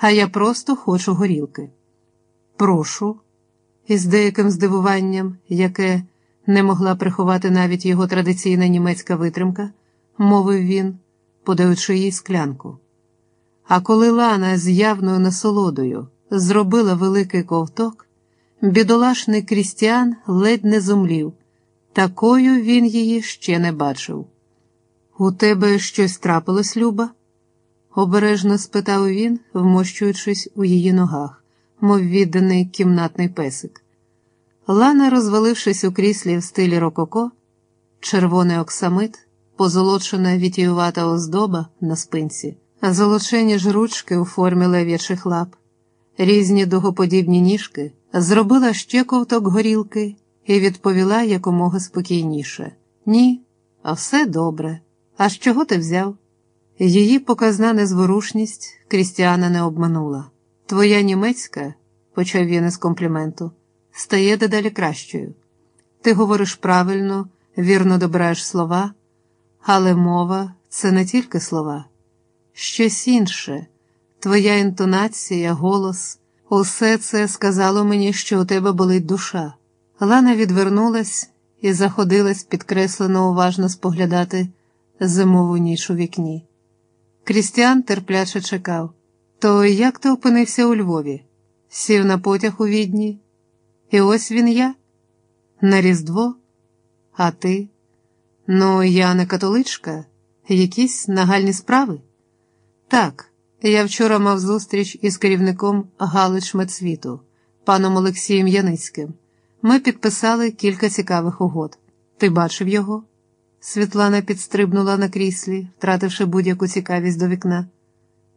а я просто хочу горілки. Прошу, із деяким здивуванням, яке не могла приховати навіть його традиційна німецька витримка, мовив він, подаючи їй склянку. А коли Лана з явною насолодою зробила великий ковток, бідолашний крістіан ледь не зумлів. Такою він її ще не бачив. У тебе щось трапилось, Люба? Обережно спитав він, вмощуючись у її ногах, мов відданий кімнатний песик. Лана, розвалившись у кріслі в стилі рококо, червоний оксамит, позолочена вітіювата оздоба на спинці, золочені ж ручки у формі лев'ячих лап, різні дугоподібні ніжки, зробила ще ковток горілки і відповіла якомога спокійніше: Ні, а все добре. А з чого ти взяв? Її показна незворушність Крістіана не обманула. Твоя німецька, почав він із компліменту, стає дедалі кращою. Ти говориш правильно, вірно добираєш слова, але мова це не тільки слова, щось інше, твоя інтонація, голос, усе це сказало мені, що у тебе болить душа. Лана відвернулась і заходилась підкреслено уважно споглядати зимову ніч у вікні. Крістіан терпляче чекав. То як ти опинився у Львові? Сів на потяг у відні? І ось він я? На Різдво? А ти? Ну, я не католичка, якісь нагальні справи? Так, я вчора мав зустріч із керівником Галич Медсвіту, паном Олексієм Яницьким. Ми підписали кілька цікавих угод. Ти бачив його? Світлана підстрибнула на кріслі, втративши будь-яку цікавість до вікна.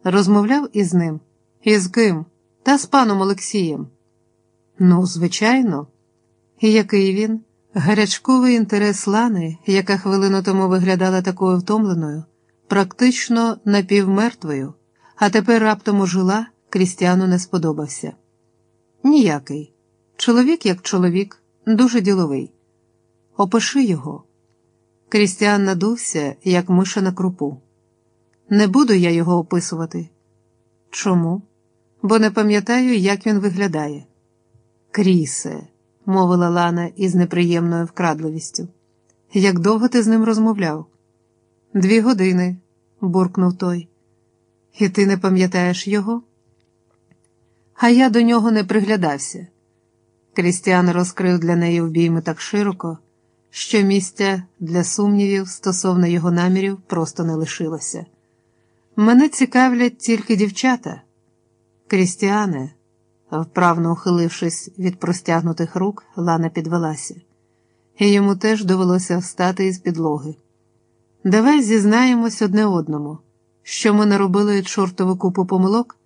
Розмовляв із ним? Із ким? Та з паном Олексієм. Ну, звичайно. І який він? Гарячковий інтерес Лани, яка хвилину тому виглядала такою втомленою, практично напівмертвою, а тепер раптом ожила, Крістіану не сподобався. Ніякий. Чоловік як чоловік, дуже діловий. Опиши його. Крістіан надувся, як миша на крупу. Не буду я його описувати. Чому? Бо не пам'ятаю, як він виглядає. Крісе, мовила Лана із неприємною вкрадливістю. Як довго ти з ним розмовляв? Дві години, буркнув той. І ти не пам'ятаєш його? А я до нього не приглядався. Крістіан розкрив для неї обійми так широко, що місця для сумнівів стосовно його намірів просто не лишилося. Мене цікавлять тільки дівчата. Крістіане, вправно ухилившись від простягнутих рук, Лана підвелася, і йому теж довелося встати із підлоги. Давай зізнаємось одне одному, що ми наробили чортову купу помилок,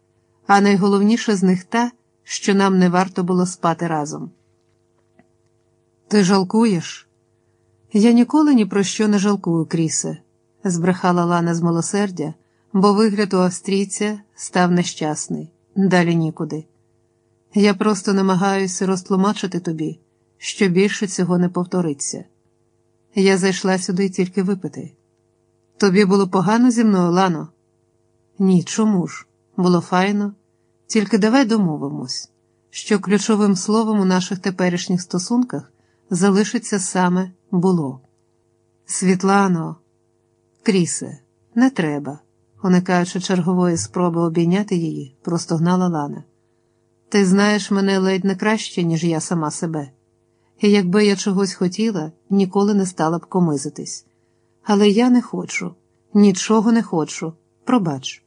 а найголовніше з них та, що нам не варто було спати разом. Ти жалкуєш? Я ніколи ні про що не жалкую, Крісе, збрехала Лана з милосердя, бо вигляд у австрійця став нещасний, далі нікуди. Я просто намагаюся розтлумачити тобі, що більше цього не повториться. Я зайшла сюди тільки випити. Тобі було погано зі мною, Лано? Ні, чому ж? Було файно. Тільки давай домовимось, що ключовим словом у наших теперішніх стосунках залишиться саме було. Світлано, Крісе, не треба, уникаючи чергової спроби обійняти її, простогнала Лана. Ти знаєш мене ледь не краще, ніж я сама себе, і якби я чогось хотіла, ніколи не стала б комизитись. Але я не хочу, нічого не хочу, пробач.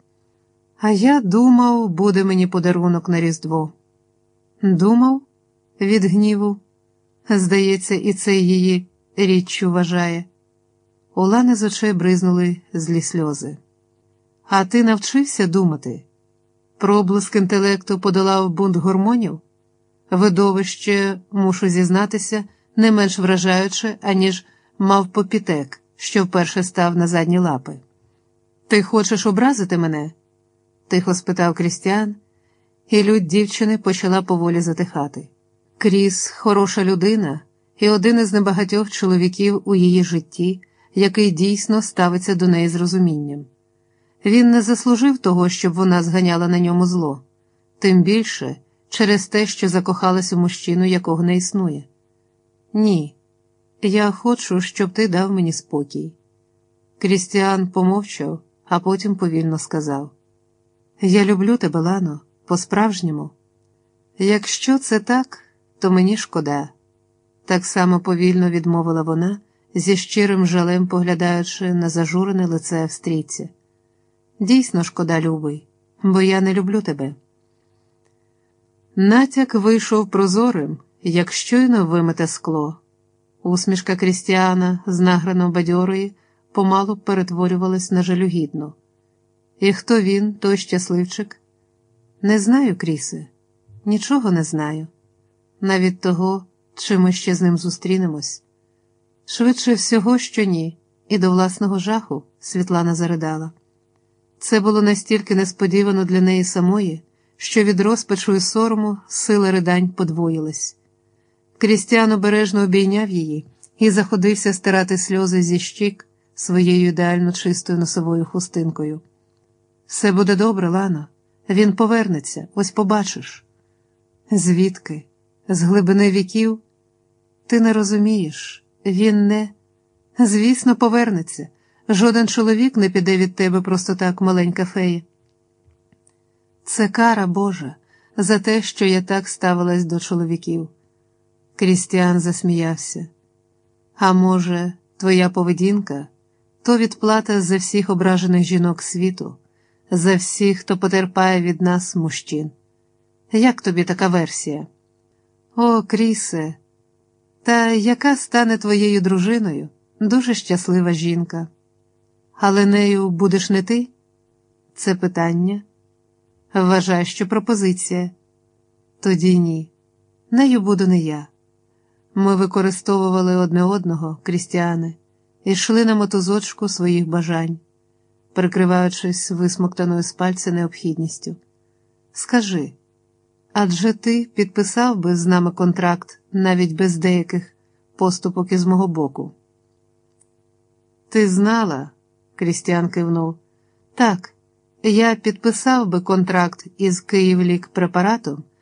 А я думав, буде мені подарунок на Різдво. Думав, від гніву. Здається, і це її річчю вважає. У Лани з очей бризнули злі сльози. А ти навчився думати? Проблиск інтелекту подолав бунт гормонів? Видовище, мушу зізнатися, не менш вражаюче, аніж мав попітек, що вперше став на задні лапи. Ти хочеш образити мене? тихо спитав Крістіан, і лють дівчини почала поволі затихати. Кріс хороша людина і один із небагатьох чоловіків у її житті, який дійсно ставиться до неї з розумінням. Він не заслужив того, щоб вона зганяла на ньому зло, тим більше через те, що закохалась у мужчину, якого не існує. Ні, я хочу, щоб ти дав мені спокій. Крістіан помовчав, а потім повільно сказав: Я люблю тебе, Лано, по-справжньому. Якщо це так, то мені шкода. Так само повільно відмовила вона, зі щирим жалем поглядаючи на зажурене лице австрійця. Дійсно, шкода, любий, бо я не люблю тебе. Натяк вийшов прозорим, як щойно вимите скло. Усмішка Крістіана, з награно бадьорої, помалу перетворювалась на жалюгідну. І хто він, той щасливчик? Не знаю, Крісе, нічого не знаю. Навіть того, чи ми ще з ним зустрінемось. Швидше всього, що ні, і до власного жаху Світлана заридала. Це було настільки несподівано для неї самої, що від розпачу і сорому сила ридань подвоїлась. Крістіан обережно обійняв її і заходився стирати сльози зі щік своєю ідеально чистою носовою хустинкою. Все буде добре, Лана, він повернеться, ось побачиш. Звідки? З глибини віків? Ти не розумієш, він не. Звісно, повернеться. Жоден чоловік не піде від тебе просто так, маленька фея. Це кара Божа за те, що я так ставилась до чоловіків. Крістіан засміявся. А може, твоя поведінка то відплата за всіх ображених жінок світу, за всіх, хто потерпає від нас мужчин. Як тобі така версія? О, Крісе, та яка стане твоєю дружиною? Дуже щаслива жінка. Але нею будеш не ти? Це питання. Вважаю, що пропозиція. Тоді ні. Нею буду не я. Ми використовували одне одного, крістіани, і йшли на мотузочку своїх бажань, прикриваючись висмоктаною з пальця необхідністю. Скажи, адже ти підписав би з нами контракт навіть без деяких поступок із мого боку? Ти знала, Крістіан кивнув. Так, я підписав би контракт із Київлік препаратом.